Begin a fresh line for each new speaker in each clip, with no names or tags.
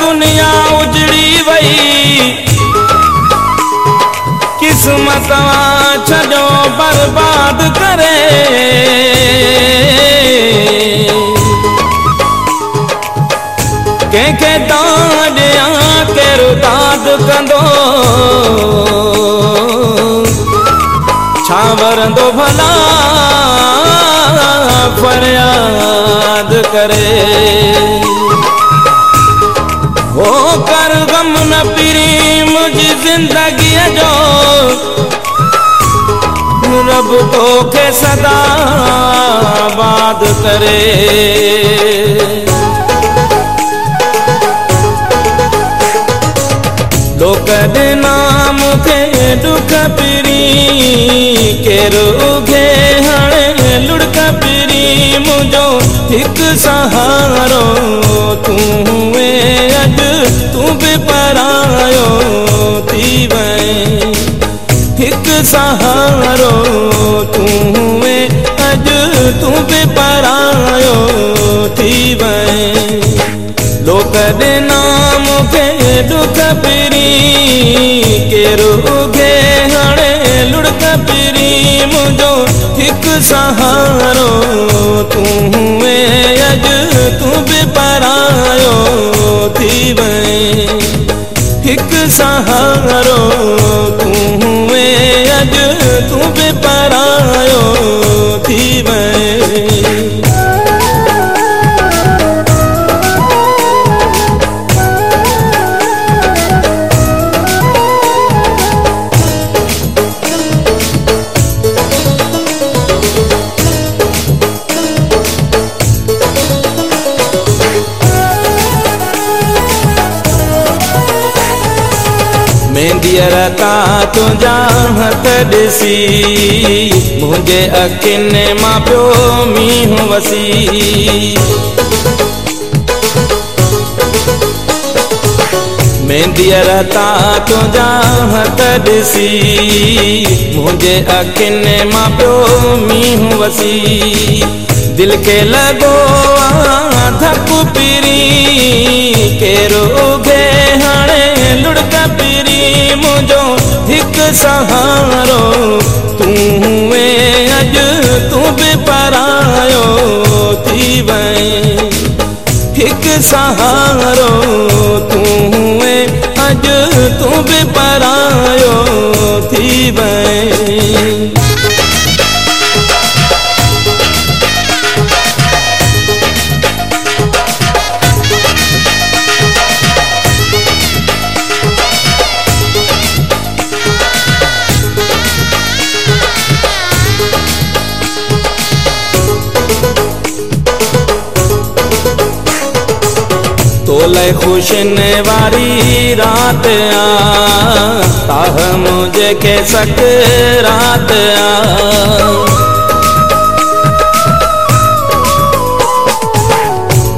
دنيا اجڙي وئي قسمت ڇڏو برباد ڪري ڪنهن کي ڪندو ڇا ورندو ڀلا فرياد ڪري ڪر گم نه پري منهنجي زندگيءَ جو. رب توکي سدا ڪري. مون کي ڏک پري هاڻي لڙڪ پري منهنجو هڪ سهارو تون به پرايو ٿي وئي هڪ سهارو تون اڄ تون به پرايو ٿي وئي لوڪ ڏنا مون کي ڏک پري ڪير اگهي هاڻي لڙڪ پري منهنجو هڪ سهارو تون اڄ تون به سهارو تون اڄ تون به منهنجي مان پيو وسي. مينديءَ رتا تنهنجا هٿ ڏسي. منهنجي اکين مان پيو مينهن وسي. دل کي لڳو پري اگهي هاڻي लुड़क पीरी मुझो हिक सहारो। तू हुए अज, तू भी परायो थी वए हिक सहारो, तू हुए अज, तू भी परायो थी वए तोले खुशने वारी रात आ, ताह मुझे के सक रात आ।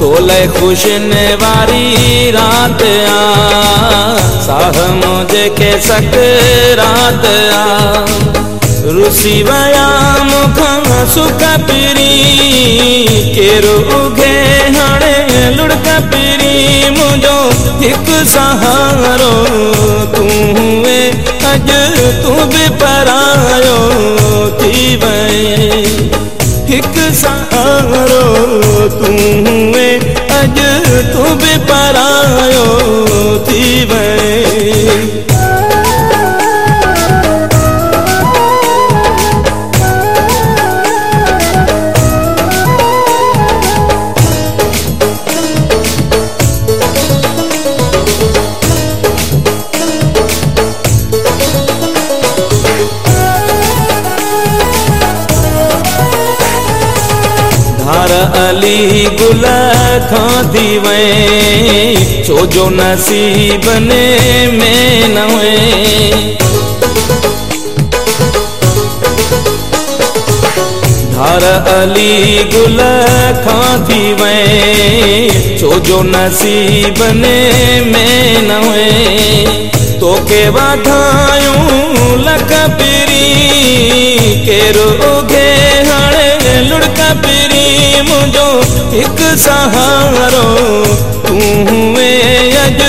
तोले खुशने वारी रात आ साह मुझे के सक रात आ। रुसी वया मुखां सुख पिरी उघे हाणे پري منهنجو هڪ سهارو تون اڄ تون به پرايو ٿي وئي هڪ سهارو تون اڄ تون به پرايو अली गुल खां थी वए छो जो नसीब ने में न हुए धार अली गुल खां थी वए छो जो नसीब ने में न हुए तोखे वाधायूं लख पिरी, केरु उघे हाणे लुड़क منهنجو هڪ سهارو. تون ۾ اڄ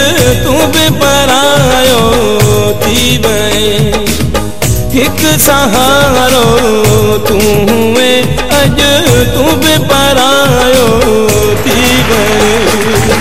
تون به پرايو ٿي وئي هڪ سهارو تون ۾ اڄ تون به پرايو ٿي وئي